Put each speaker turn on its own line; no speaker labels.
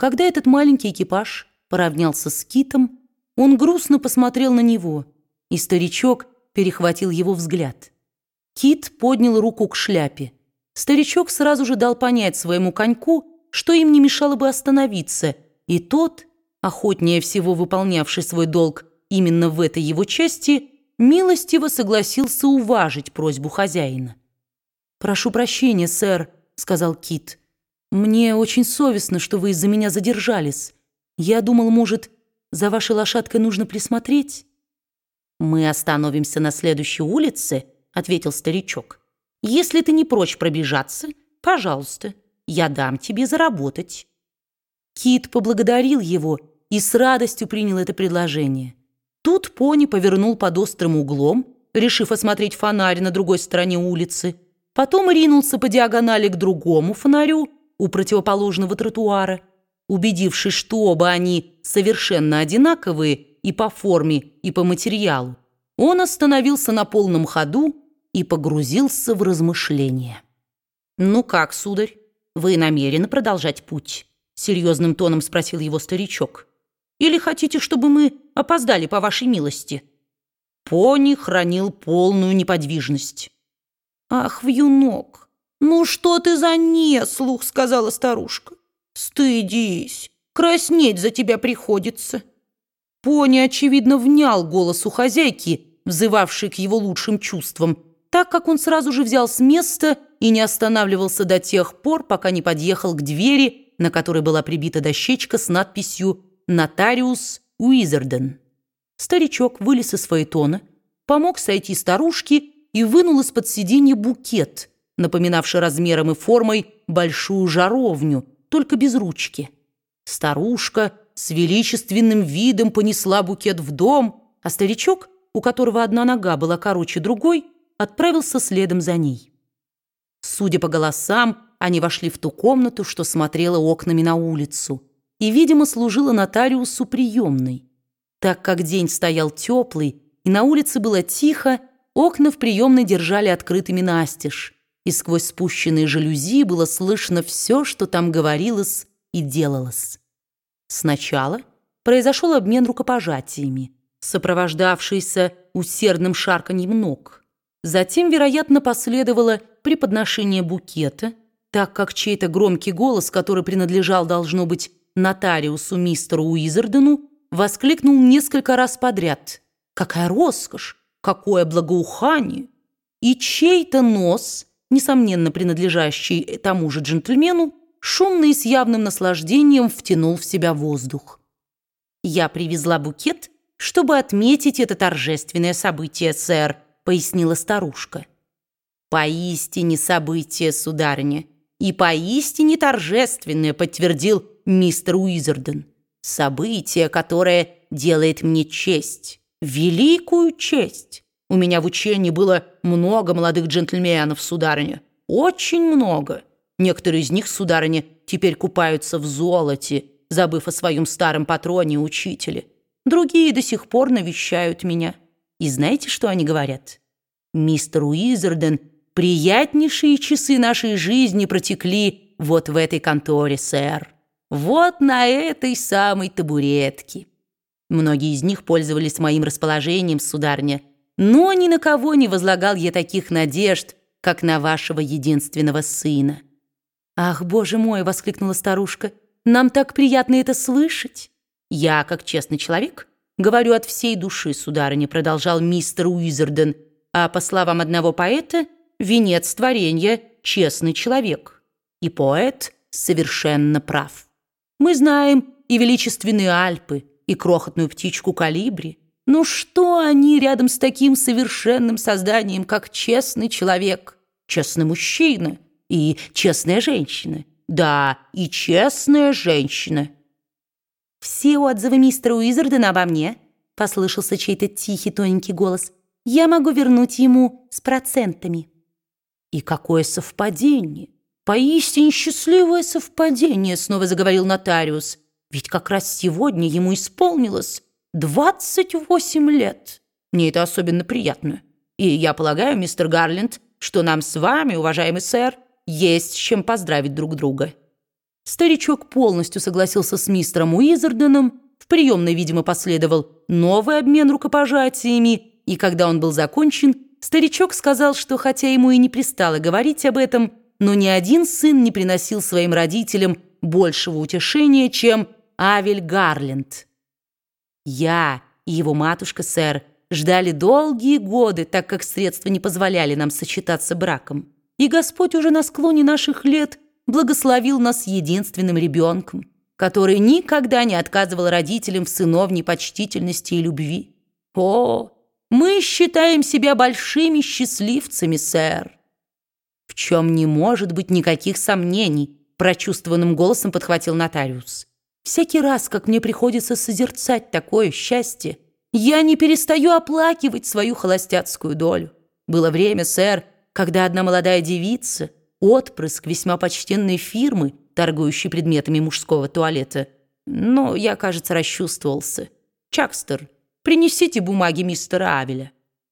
Когда этот маленький экипаж поравнялся с Китом, он грустно посмотрел на него, и старичок перехватил его взгляд. Кит поднял руку к шляпе. Старичок сразу же дал понять своему коньку, что им не мешало бы остановиться, и тот, охотнее всего выполнявший свой долг именно в этой его части, милостиво согласился уважить просьбу хозяина. «Прошу прощения, сэр», — сказал Кит. «Мне очень совестно, что вы из-за меня задержались. Я думал, может, за вашей лошадкой нужно присмотреть?»
«Мы остановимся на следующей улице», — ответил старичок. «Если ты не прочь пробежаться, пожалуйста, я дам тебе заработать».
Кит поблагодарил его и с радостью принял это предложение. Тут пони повернул под острым углом, решив осмотреть фонарь на другой стороне улицы, потом ринулся по диагонали к другому фонарю у противоположного тротуара. Убедившись, что оба они совершенно одинаковые и по форме, и по материалу, он остановился на полном ходу и погрузился в размышления.
«Ну как, сударь, вы намерены продолжать путь?» Серьезным тоном спросил его старичок. «Или хотите, чтобы мы опоздали по вашей милости?» Пони хранил полную неподвижность.
«Ах, вьюнок, ну что ты за неслух?» — сказала старушка. «Стыдись, краснеть за тебя приходится».
Пони, очевидно, внял голосу хозяйки, взывавшей к его лучшим чувствам, так как он сразу же взял с места и не останавливался до тех пор, пока не подъехал к двери, на которой была прибита дощечка с надписью «Нотариус Уизерден». Старичок вылез из фаэтона, помог сойти старушке и вынул из-под сиденья букет, напоминавший размером и формой большую жаровню, только без ручки. Старушка с величественным видом понесла букет в дом, а старичок, у которого одна нога была короче другой, отправился следом за ней. Судя по голосам, они вошли в ту комнату, что смотрела окнами на улицу, и, видимо, служила нотариусу приемной. Так как день стоял теплый, и на улице было тихо, окна в приемной держали открытыми настежь, и сквозь спущенные жалюзи было слышно все, что там говорилось и делалось. Сначала произошел обмен рукопожатиями, сопровождавшийся усердным шарканьем ног. Затем, вероятно, последовало преподношение букета, так как чей-то громкий голос, который принадлежал, должно быть, нотариусу мистеру Уизердену, воскликнул несколько раз подряд. «Какая роскошь! Какое благоухание!» И чей-то нос – несомненно принадлежащий тому же джентльмену, шумно и с явным наслаждением втянул в себя воздух. «Я привезла букет, чтобы отметить это торжественное событие, сэр», пояснила старушка. «Поистине событие, сударыня, и поистине торжественное», подтвердил мистер Уизерден. «Событие, которое делает мне честь, великую честь». У меня в учении было много молодых джентльменов, сударыня. Очень много. Некоторые из них, сударыня, теперь купаются в золоте, забыв о своем старом патроне и учителе. Другие до сих пор навещают меня. И знаете, что они говорят? Мистер Уизерден, приятнейшие часы нашей жизни протекли вот в этой конторе, сэр. Вот на этой самой табуретке. Многие из них пользовались моим расположением, сударыня, но ни на кого не возлагал я таких надежд, как на вашего единственного сына». «Ах, боже мой!» — воскликнула старушка. «Нам так приятно это слышать!» «Я, как честный человек, говорю от всей души, сударыня», — продолжал мистер Уизерден, «а по словам одного поэта, венец творения — честный человек. И поэт совершенно прав. Мы знаем и величественные Альпы, и крохотную птичку калибри, ну что они рядом с таким совершенным созданием, как честный человек, честный мужчина и честная женщина? Да, и честная женщина. «Все отзывы мистера Уизардена обо мне», — послышался чей-то тихий тоненький голос, «я могу вернуть ему с процентами». «И какое совпадение! Поистине счастливое совпадение!» — снова заговорил нотариус. «Ведь как раз сегодня ему исполнилось...» Двадцать восемь лет! Мне это особенно приятно. И я полагаю, мистер Гарленд, что нам с вами, уважаемый сэр, есть с чем поздравить друг друга». Старичок полностью согласился с мистером Уизерденом, в приемной, видимо, последовал новый обмен рукопожатиями, и когда он был закончен, старичок сказал, что хотя ему и не пристало говорить об этом, но ни один сын не приносил своим родителям большего утешения, чем Авель Гарленд. Я и его матушка, сэр, ждали долгие годы, так как средства не позволяли нам сочетаться браком. И Господь уже на склоне наших лет благословил нас единственным ребенком, который никогда не отказывал родителям в сыновней почтительности и любви. О, мы считаем себя большими счастливцами, сэр. В чем не может быть никаких сомнений, прочувствованным голосом подхватил нотариус. Всякий раз, как мне приходится созерцать такое счастье, я не перестаю оплакивать свою холостяцкую долю. Было время, сэр, когда одна молодая девица, отпрыск весьма почтенной фирмы, торгующей предметами мужского туалета, но я, кажется, расчувствовался. Чакстер, принесите бумаги мистера Авеля.